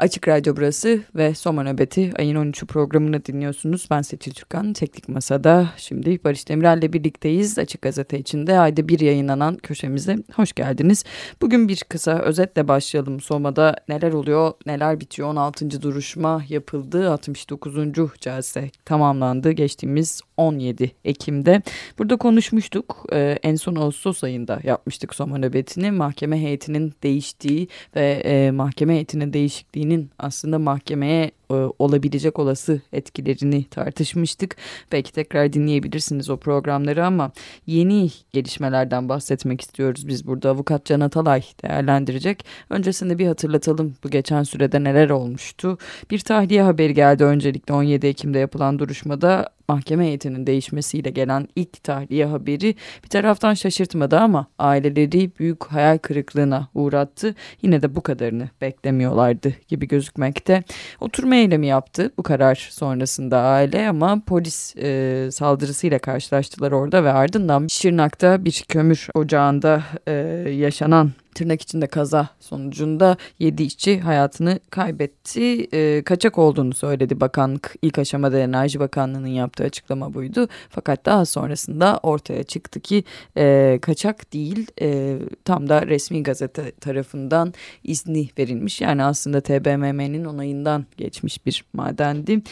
Açık Radyo burası ve Soma Nöbeti ayın 13'ü programını dinliyorsunuz. Ben Seçil Türkan, Teknik Masa'da. Şimdi Barış Demirel'le birlikteyiz. Açık Gazete içinde ayda bir yayınlanan köşemize hoş geldiniz. Bugün bir kısa özetle başlayalım. Soma'da neler oluyor, neler bitiyor? 16. duruşma yapıldı. 69. celse tamamlandı geçtiğimiz 17 Ekim'de. Burada konuşmuştuk. Ee, en son Ağustos ayında yapmıştık Soma Nöbeti'ni. Mahkeme heyetinin değiştiği ve e, mahkeme heyetinin değişikliğini Türkiye'nin aslında mahkemeye e, olabilecek olası etkilerini tartışmıştık. Belki tekrar dinleyebilirsiniz o programları ama yeni gelişmelerden bahsetmek istiyoruz biz burada. Avukat Can Atalay değerlendirecek. Öncesinde bir hatırlatalım bu geçen sürede neler olmuştu. Bir tahliye haberi geldi öncelikle 17 Ekim'de yapılan duruşmada mahkeme heyetinin değişmesiyle gelen ilk tahliye haberi bir taraftan şaşırtmadı ama aileleri büyük hayal kırıklığına uğrattı. Yine de bu kadarını beklemiyorlardı gibi gözükmekte. Oturma eylemi yaptı bu karar sonrasında aile ama polis e, saldırısıyla karşılaştılar orada ve ardından Şırnak'ta bir kömür ocağında e, yaşanan tırnak içinde kaza sonucunda 7 işçi hayatını kaybetti. E, kaçak olduğunu söyledi bakanlık. İlk aşamada Enerji Bakanlığı'nın yaptığı açıklama buydu. Fakat daha sonrasında ortaya çıktı ki e, kaçak değil e, tam da resmi gazete tarafından izni verilmiş. Yani aslında TBMM'nin onayından geçmiş bir madendi.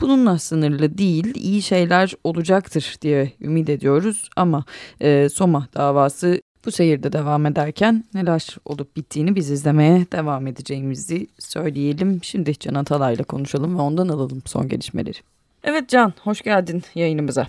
Bununla sınırlı değil iyi şeyler olacaktır diye ümit ediyoruz ama e, Soma davası bu seyirde devam ederken neler olup bittiğini biz izlemeye devam edeceğimizi söyleyelim. Şimdi Can Atalay'la konuşalım ve ondan alalım son gelişmeleri. Evet Can, hoş geldin yayınımıza.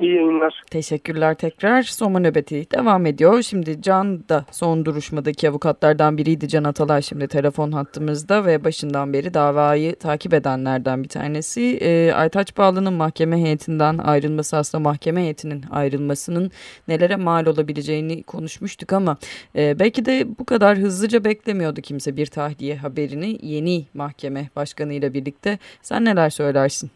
İyi yayınlar. Teşekkürler tekrar. Soma nöbeti devam ediyor. Şimdi Can da son duruşmadaki avukatlardan biriydi. Can Atalay şimdi telefon hattımızda ve başından beri davayı takip edenlerden bir tanesi. E, Aytaç Bağlı'nın mahkeme heyetinden ayrılması aslında mahkeme heyetinin ayrılmasının nelere mal olabileceğini konuşmuştuk ama e, belki de bu kadar hızlıca beklemiyordu kimse bir tahliye haberini yeni mahkeme başkanıyla birlikte. Sen neler söylersin?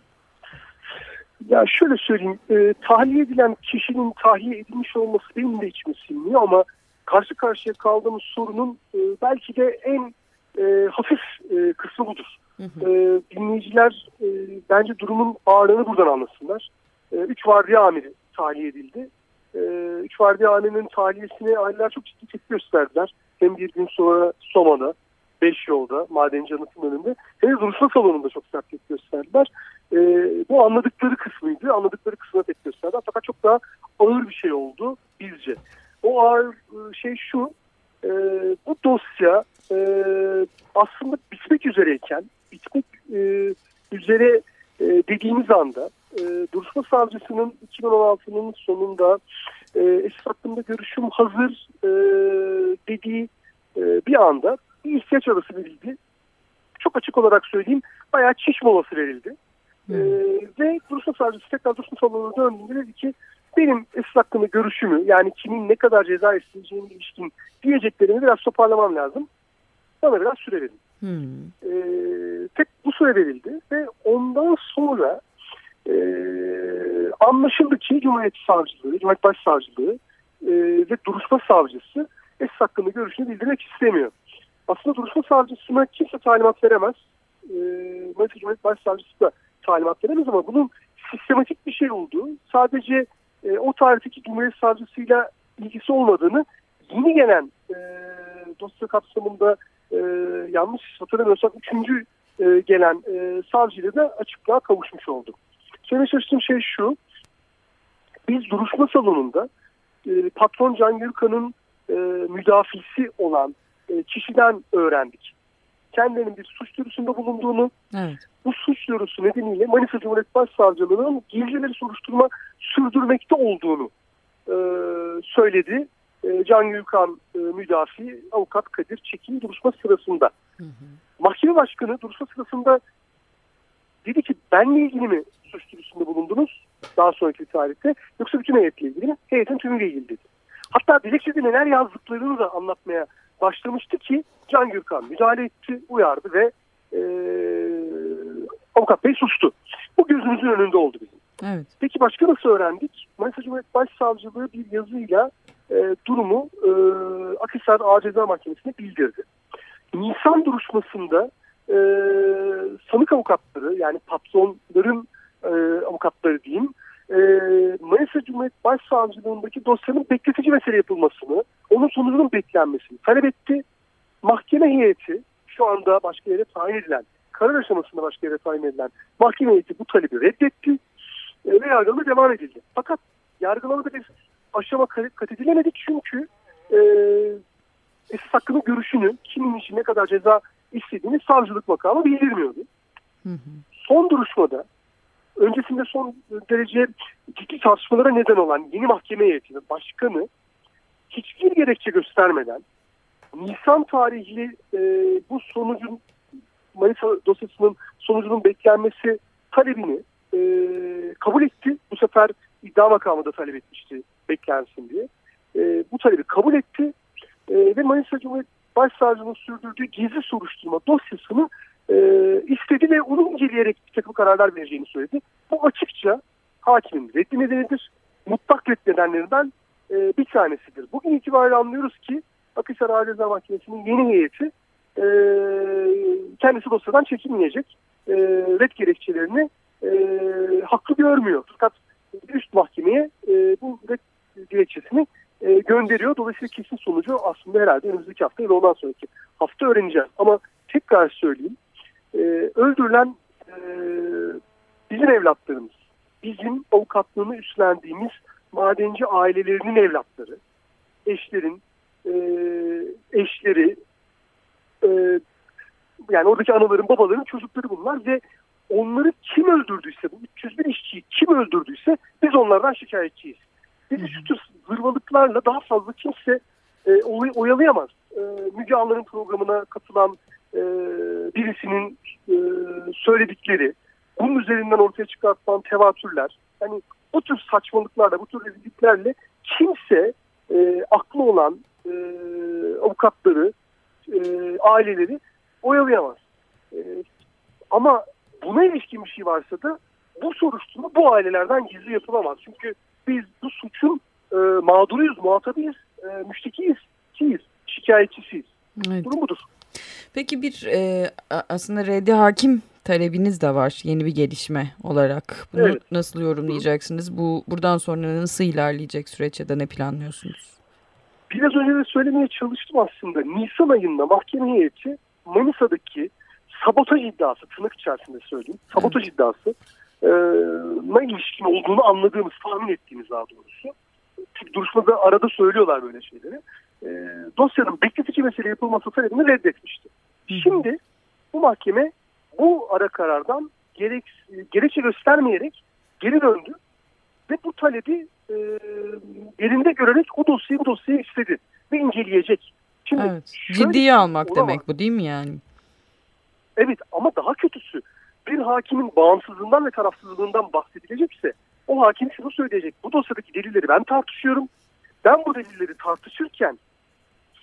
Ya şöyle söyleyeyim, e, tahliye edilen kişinin tahliye edilmiş olması benim de içime sinmiyor ama karşı karşıya kaldığımız sorunun e, belki de en e, hafif e, kısmı budur. Hı hı. E, dinleyiciler e, bence durumun ağırlığını buradan anlasınlar. E, üç vardiya amiri tahliye edildi. E, üç vardiya amirinin tahliyesine aileler çok ciddi tepki gösterdiler. Hem bir gün sonra Soma'da, Beş yolda, madenci anıtın önünde de duruşma salonunda çok sert tepki gösterdiler e, bu anladıkları kısmıydı. Anladıkları kısmına tek gösterdi. Fakat çok daha ağır bir şey oldu bizce. O ağır e, şey şu, e, bu dosya e, aslında bitmek üzereyken, bitmek e, üzere e, dediğimiz anda e, duruşma savcısının 2016'nın sonunda e, esas hakkında görüşüm hazır e, dediği e, bir anda bir ihtiyaç arası verildi. Çok açık olarak söyleyeyim bayağı çiş molası verildi. Hmm. Ee, ve duruşma savcısı tekrar duruşma salonuna döndüğünde dedi ki benim esas hakkında görüşümü yani kimin ne kadar ceza isteyeceğine ilişkin diyeceklerimi biraz toparlamam lazım. Bana biraz süre verin. Hmm. Ee, tek bu süre verildi ve ondan sonra e, anlaşıldı ki Cumhuriyet Savcılığı, Cumhuriyet Başsavcılığı e, ve duruşma savcısı esas hakkında görüşünü bildirmek istemiyor. Aslında duruşma savcısına kimse talimat veremez. E, Cumhuriyet Başsavcısı da talimat veremez ama bunun sistematik bir şey olduğu, sadece e, o tarihteki Cumhuriyet Savcısıyla ilgisi olmadığını yeni gelen e, dosya kapsamında e, yanlış hatırlamıyorsam üçüncü e, gelen e, savcıyla da açıklığa kavuşmuş oldu. Söylemeye çalıştığım şey şu, biz duruşma salonunda e, patron Can Gürkan'ın e, müdafisi olan kişiden öğrendik kendilerinin bir suç duyurusunda bulunduğunu, evet. bu suç duyurusu nedeniyle Manisa Cumhuriyet Başsavcılığı'nın gizlileri soruşturma sürdürmekte olduğunu e, söyledi. E, Can Gülkan e, müdafi avukat Kadir Çekin duruşma sırasında. Hı hı. Mahkeme başkanı duruşma sırasında dedi ki benle ilgili mi suç duyurusunda bulundunuz daha sonraki tarihte yoksa bütün heyetle ilgili mi? Heyetin tümüyle ilgili dedi. Hatta dilekçede neler yazdıklarını da anlatmaya başlamıştı ki Can Gürkan müdahale etti, uyardı ve e, avukat bey sustu. Bu gözümüzün önünde oldu bizim. Evet. Peki başka nasıl öğrendik? Manisa Cumhuriyet Başsavcılığı bir yazıyla e, durumu e, Akhisar Ağır Ceza Mahkemesi'ne bildirdi. Nisan duruşmasında e, sanık avukatları yani patronların e, avukatları diyeyim e, Manisa Cumhuriyet Başsavcılığındaki dosyanın bekletici mesele yapılmasını, onun sonucunun beklenmesini talep etti. Mahkeme heyeti şu anda başka yere tayin edilen, karar aşamasında başka yere tayin edilen mahkeme heyeti bu talebi reddetti e, ve yargılama devam edildi. Fakat yargılamada bir aşama kat edilemedi çünkü e, esas hakkının görüşünü kimin için ne kadar ceza istediğini savcılık makamı bildirmiyordu. Hı hı. Son duruşmada öncesinde son derece ciddi tartışmalara neden olan yeni mahkeme heyetinin başkanı hiçbir gerekçe göstermeden Nisan tarihli e, bu sonucun Manisa dosyasının sonucunun beklenmesi talebini e, kabul etti. Bu sefer iddia makamı da talep etmişti beklensin diye. E, bu talebi kabul etti e, ve Manisa Cumhuriyet Başsavcılığı'nın sürdürdüğü gizli soruşturma dosyasını e, istedi ve onu inceleyerek bir takım kararlar vereceğini söyledi. Bu açıkça hakimin reddi nedenidir. Mutlak red nedenlerinden e, bir tanesidir. Bugün itibariyle anlıyoruz ki Akhisar Ceza Mahkemesi'nin yeni heyeti e, kendisi dosyadan çekilmeyecek. E, red gerekçelerini e, haklı görmüyor. Fakat üst mahkemeye e, bu red dilekçesini e, gönderiyor. Dolayısıyla kesin sonucu aslında herhalde önümüzdeki hafta ve ondan sonraki hafta öğreneceğiz. Ama tekrar söyleyeyim. E, öldürülen e, bizim evlatlarımız, bizim avukatlığını üstlendiğimiz madenci ailelerinin evlatları, eşlerin, e, eşleri, e, yani oradaki anaların, babaların çocukları bunlar ve onları kim öldürdüyse, bu 301 işçiyi kim öldürdüyse biz onlardan şikayetçiyiz. Bizi şu tür zırvalıklarla daha fazla kimse e, oyalayamaz. E, Müge Anlar'ın programına katılan e, birisinin e, söyledikleri, bunun üzerinden ortaya çıkartılan tevatürler, yani o tür saçmalıklarla, bu tür rezilliklerle kimse e, aklı olan e, avukatları, e, aileleri oyalayamaz. E, ama buna ilişkin bir şey varsa da bu soruşturma bu ailelerden gizli yapılamaz. Çünkü biz bu suçun e, mağduruyuz, muhatabıyız, e, müştekiyiz, kiyiz, şikayetçisiyiz. Evet. Durum budur. Peki bir e, aslında reddi hakim talebiniz de var yeni bir gelişme olarak. Bunu evet. nasıl yorumlayacaksınız? Bu buradan sonra nasıl ilerleyecek süreç ya da ne planlıyorsunuz? Biraz önce de söylemeye çalıştım aslında. Nisan ayında mahkeme heyeti Manisa'daki sabotaj iddiası, tırnak içerisinde söyleyeyim, sabotaj evet. iddiası ne ilişkin olduğunu anladığımız, tahmin ettiğimiz daha doğrusu. Çünkü duruşmada arada söylüyorlar böyle şeyleri. E, dosyanın bekletici mesele yapılması talebini reddetmişti. Şimdi bu mahkeme bu ara karardan gerek, gerekçe göstermeyerek geri döndü ve bu talebi e, yerinde görerek o dosyayı bu dosyayı istedi ve inceleyecek. Şimdi evet. Ciddiye almak olamaz. demek bu değil mi yani? Evet ama daha kötüsü bir hakimin bağımsızlığından ve tarafsızlığından bahsedilecekse o hakim şunu söyleyecek. Bu dosyadaki delilleri ben tartışıyorum. Ben bu delilleri tartışırken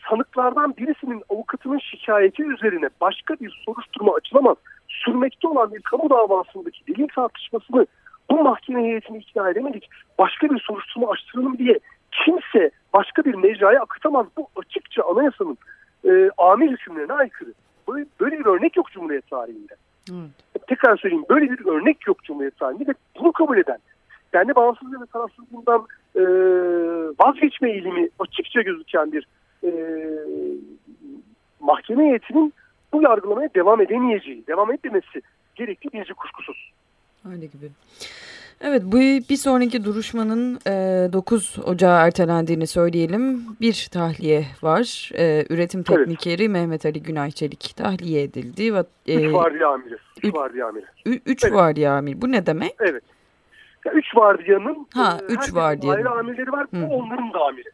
sanıklardan birisinin avukatının şikayeti üzerine başka bir soruşturma açılamaz. Sürmekte olan bir kamu davasındaki delil tartışmasını bu mahkeme heyetini ikna edemedik. Başka bir soruşturma açtıralım diye kimse başka bir mecraya akıtamaz. Bu açıkça anayasanın e, amir hükümlerine aykırı. Böyle, böyle bir örnek yok Cumhuriyet tarihinde. Evet. Tekrar söyleyeyim böyle bir örnek yok Cumhuriyet tarihinde ve bunu kabul eden kendi bağımsızlığı ve tarafsızlığından e, vazgeçme eğilimi açıkça gözüken bir e, mahkeme heyetinin bu yargılamaya devam edemeyeceği, devam etmemesi gerekli birisi kuşkusuz. Öyle gibi. Evet bu bir sonraki duruşmanın e, 9 Ocağı ertelendiğini söyleyelim. Bir tahliye var. E, üretim teknikeri evet. Mehmet Ali Günay Çelik tahliye edildi. E, üç vardiya amiri. Üç, üç vardiya amiri. Üç evet. vardiya amiri. Bu ne demek? Evet. Ya, üç vardiyanın ha, e, üç vardiyanın. ayrı amirleri var. Bu onların da amiri.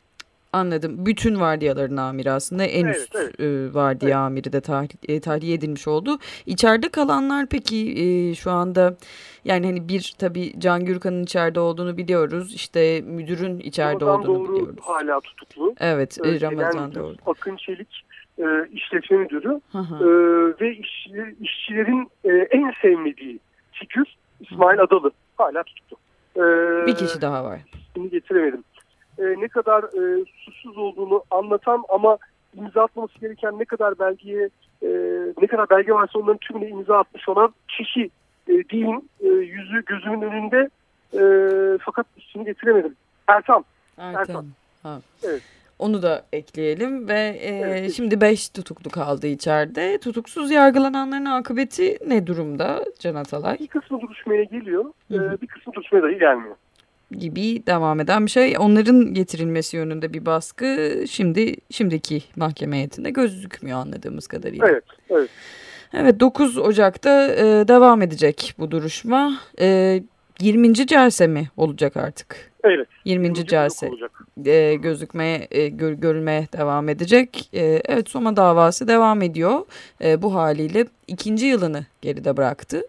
Anladım. Bütün vardiyaların amiri aslında en evet, üst evet. E, vardiya evet. amiri de tahliye, e, tahliye edilmiş oldu. İçeride kalanlar peki e, şu anda yani hani bir tabii Can Gürkan'ın içeride olduğunu biliyoruz. İşte müdürün içeride Ramazan olduğunu doğru biliyoruz. hala tutuklu. Evet ee, Ramazan Doğru. Akın Çelik e, işletme müdürü e, ve iş, işçilerin e, en sevmediği figür İsmail Adalı hala tutuklu. E, bir kişi daha var. Şimdi getiremedim e, ne kadar e, suçsuz olduğunu anlatan ama imza atması gereken ne kadar belgeye e, ne kadar belge varsa onların tümüne imza atmış olan kişi e, diyeyim e, yüzü gözümün önünde e, fakat ismini getiremedim. Ertan. Ertan. Ertan. Ha. Evet. Onu da ekleyelim ve e, evet. şimdi 5 tutuklu kaldı içeride. Tutuksuz yargılananların akıbeti ne durumda Can Atalay? Bir kısmı duruşmaya geliyor, Hı -hı. bir kısmı duruşmaya dahi gelmiyor gibi devam eden bir şey. Onların getirilmesi yönünde bir baskı şimdi şimdiki mahkeme heyetinde gözükmüyor anladığımız kadarıyla. Evet, evet. Evet 9 Ocak'ta e, devam edecek bu duruşma. E, 20. celse mi olacak artık? Evet. 20. celse e, gözükmeye, e, gör, görülmeye devam edecek. E, evet Soma davası devam ediyor. E, bu haliyle ikinci yılını geride bıraktı.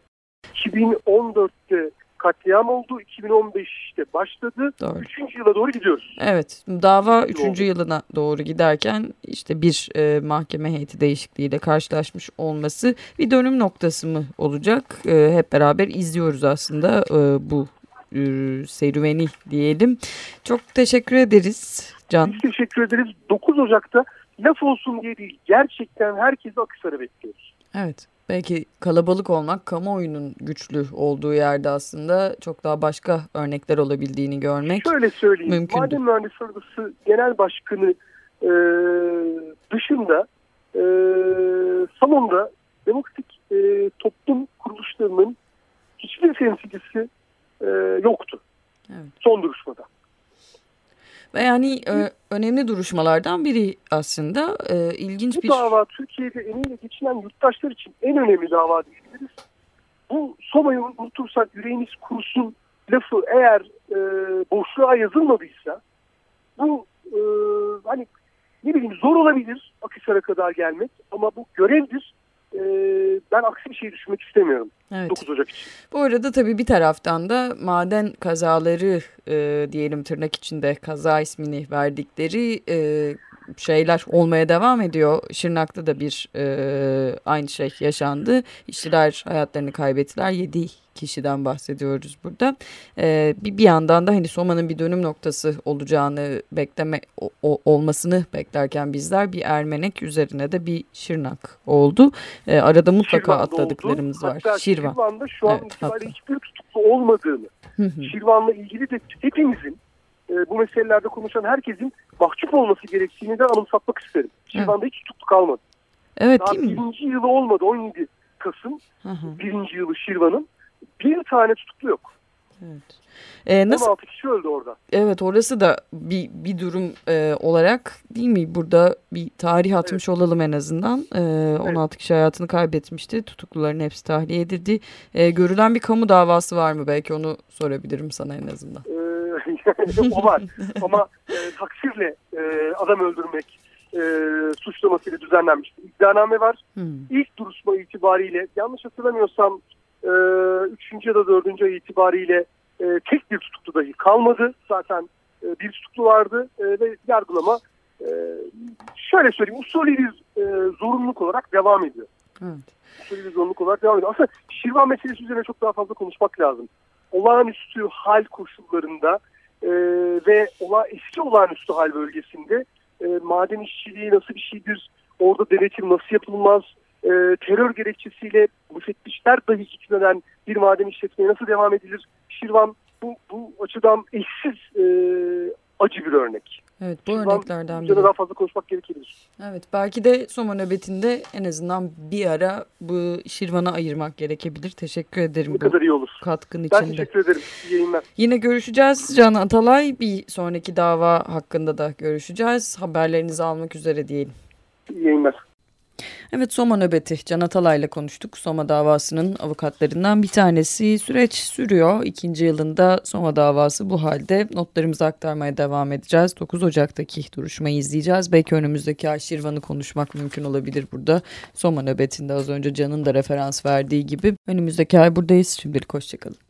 2014'te katliam oldu. 2015'te başladı. Doğru. Üçüncü yıla doğru gidiyoruz. Evet. Dava üçüncü yılına doğru giderken işte bir e, mahkeme heyeti değişikliğiyle karşılaşmış olması bir dönüm noktası mı olacak? E, hep beraber izliyoruz aslında e, bu e, serüveni diyelim. Çok teşekkür ederiz Can. Biz teşekkür ederiz. 9 Ocak'ta laf olsun diye değil gerçekten herkesi Akhisar'a bekliyoruz. Evet. Belki kalabalık olmak kamuoyunun güçlü olduğu yerde aslında çok daha başka örnekler olabildiğini görmek Şöyle söyleyeyim. Mümkündür. Maden Mühendisleri Odası Genel Başkanı e, dışında e, salonda demokratik e, toplum kuruluşlarının hiçbir temsilcisi e, yoktu. Evet. Son duruşmada. Ve yani e, önemli duruşmalardan biri aslında e, ilginç Bu bir... Bu dava Türkiye'de emeğiyle geçinen yurttaşlar için en önemli dava diyebiliriz. Bu Soma'yı unutursak yüreğiniz kurusun lafı eğer e, boşluğa yazılmadıysa bu e, hani ne bileyim zor olabilir Akhisar'a kadar gelmek ama bu görevdir e, ben aksi bir şey düşünmek istemiyorum. Evet. 9 Ocak için. Bu arada tabii bir taraftan da maden kazaları e, diyelim tırnak içinde kaza ismini verdikleri e, şeyler olmaya devam ediyor. Şırnak'ta da bir e, aynı şey yaşandı. İşçiler hayatlarını kaybettiler. 7 kişiden bahsediyoruz burada. Ee, bir, bir yandan da hani Soma'nın bir dönüm noktası olacağını bekleme o, o, olmasını beklerken bizler bir Ermenek üzerine de bir Şırnak oldu. Ee, arada mutlaka Şirvan'da atladıklarımız oldu. var. Hatta Şirvan. Şirvan'da şu an evet, itibariyle hiçbir tutuklu olmadığını, Şirvan'la ilgili de hepimizin e, bu meselelerde konuşan herkesin mahcup olması gerektiğini de anımsatmak isterim. Şirvan'da hiç tutuklu kalmadı. Evet Daha değil mi? birinci yılı olmadı 17 Kasım. Hı hı. Birinci yılı Şirvan'ın bir tane tutuklu yok. Evet. Ee, nasıl? 16 kişi öldü orada. Evet orası da bir, bir durum e, olarak değil mi? Burada bir tarih atmış evet. olalım en azından. E, 16 evet. kişi hayatını kaybetmişti. Tutukluların hepsi tahliye edildi. E, görülen bir kamu davası var mı? Belki onu sorabilirim sana en azından. E, o var ama e, taksirle e, adam öldürmek e, suçlamasıyla düzenlenmişti. İddianame var. Hmm. İlk duruşma itibariyle yanlış hatırlamıyorsam e, üçüncü ya da dördüncü ay itibariyle e, tek bir tutuklu dahi kalmadı. Zaten e, bir tutuklu vardı e, ve yargılama e, şöyle söyleyeyim usulü bir e, zorunluluk olarak devam ediyor. Evet. Usulü bir zorunluluk olarak devam ediyor. Aslında Şirvan meselesi üzerine çok daha fazla konuşmak lazım. Olağanüstü hal koşullarında e, ve ola, eski olağanüstü hal bölgesinde e, maden işçiliği nasıl bir şeydir, orada denetim nasıl yapılmaz, e, terör gerekçesiyle müfettişler dahi gitmeden bir maden işletmeye nasıl devam edilir? Şirvan bu, bu açıdan eşsiz e, acı bir örnek. Evet bu Şirvan, örneklerden biri. daha fazla konuşmak gerekebilir. Evet belki de Soma nöbetinde en azından bir ara bu Şirvan'a ayırmak gerekebilir. Teşekkür ederim. Ne kadar iyi olur. Katkın için Ben teşekkür ederim. İyi yayınlar. Yine görüşeceğiz Can Atalay. Bir sonraki dava hakkında da görüşeceğiz. Haberlerinizi almak üzere diyelim. İyi yayınlar. Evet Soma nöbeti Can Atalay'la konuştuk. Soma davasının avukatlarından bir tanesi süreç sürüyor. İkinci yılında Soma davası bu halde notlarımızı aktarmaya devam edeceğiz. 9 Ocak'taki duruşmayı izleyeceğiz. Belki önümüzdeki ay Şirvan'ı konuşmak mümkün olabilir burada. Soma nöbetinde az önce Can'ın da referans verdiği gibi. Önümüzdeki ay buradayız. Şimdilik hoşçakalın.